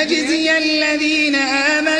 ليجزي الذين آمنوا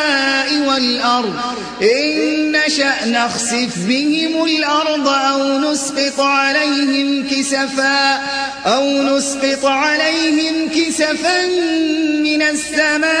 والأرض. إن نشأ نخسف بهم الأرض أو نسقط عليهم كسفا أو نسقط عليهم كسفا من السماء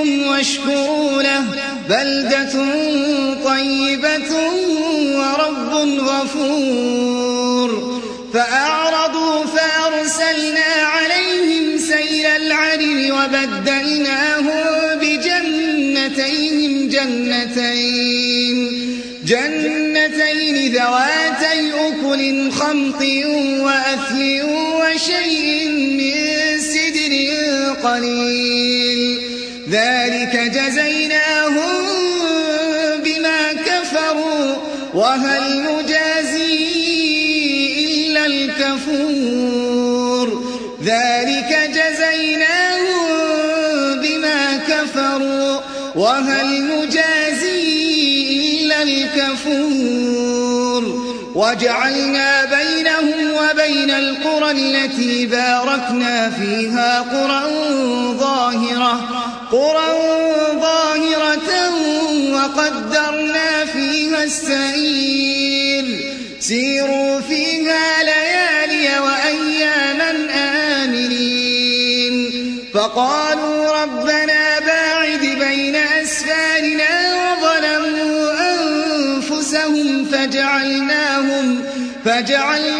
ربكم واشكروا له. بلدة طيبة ورب غفور. فأعرضوا فأرسلنا عليهم سيل العرم وبدلناهم بجنتيهم جنتين. جنتين ذواتي أكل خمط وأثل وشيء من سدر قليل. ذلك جزيناهم بما كفروا وهل نجازي إلا الكفور؟ ذلك جزيناهم بما كفروا وهل نجازي إلا الكفور؟ وجعلنا بينهم وبين القرى التي باركنا فيها قرى ظاهرة قرى ظاهرة وقدرنا فيها السير سيروا فيها ليالي وأياما آمنين. فقالوا ربنا باعد بين أسفارنا وظلموا أنفسهم فجعلناهم فجعلناهم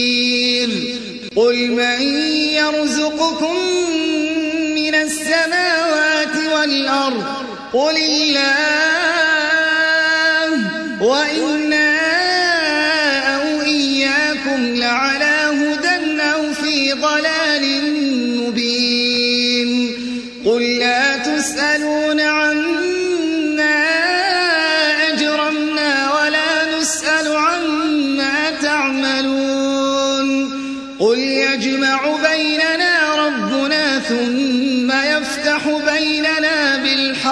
قل من يرزقكم من السماوات والأرض قل الله وإنا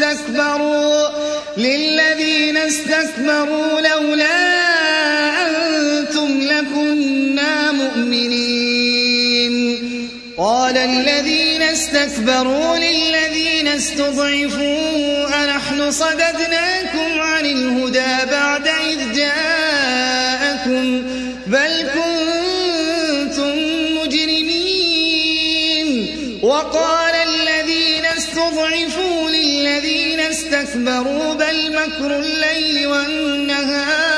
استكبروا للذين استكبروا لولا أنتم لكنا مؤمنين. قال الذين استكبروا للذين استضعفوا أنحن صددناكم عن الهدى بعد إذ جاءوا اسْتَكْبَرُوا بَلْ مَكْرُ اللَّيْلِ وَالنَّهَارِ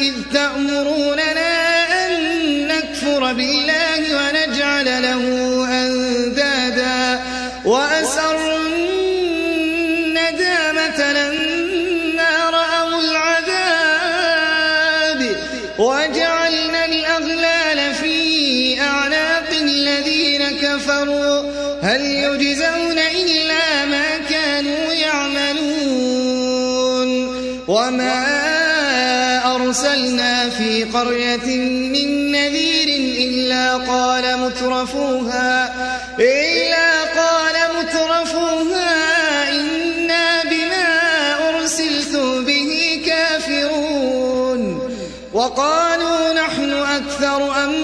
إِذْ تَأْمُرُونَنَا أَن نَّكْفُرَ بِاللَّهِ وَنَجْعَلَ لَهُ أَندَادًا وَأَسَرُّوا النَّدَامَةَ لَمَّا رَأَوُا الْعَذَابَ وَجَعَلْنَا قرية من نذير إلا قال مترفوها إلا قال مترفوها إنا بما أرسلت به كافرون. وقالوا نحن أكثر أموالا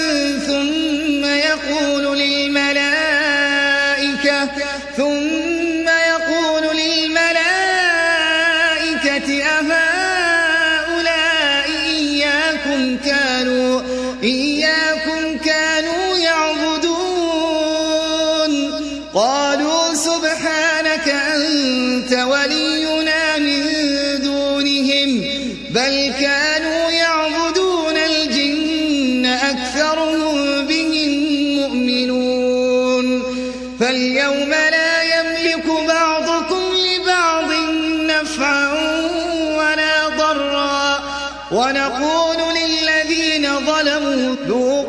ونقول للذين ظلموا ذوقوا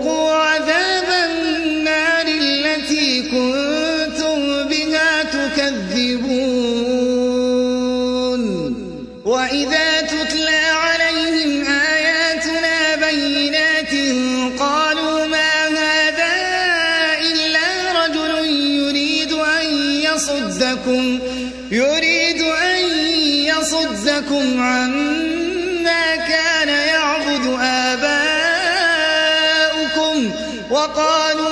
وقالوا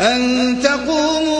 أن تقوموا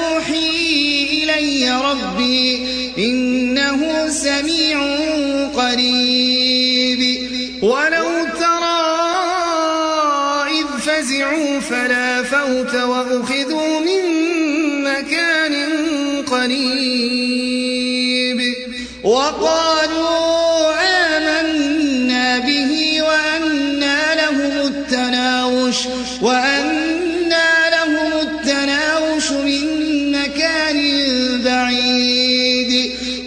يوحي إلي ربي إنه سميع قريب. ولو ترى إذ فزعوا فلا فوت وأخذوا من مكان قريب. وقالوا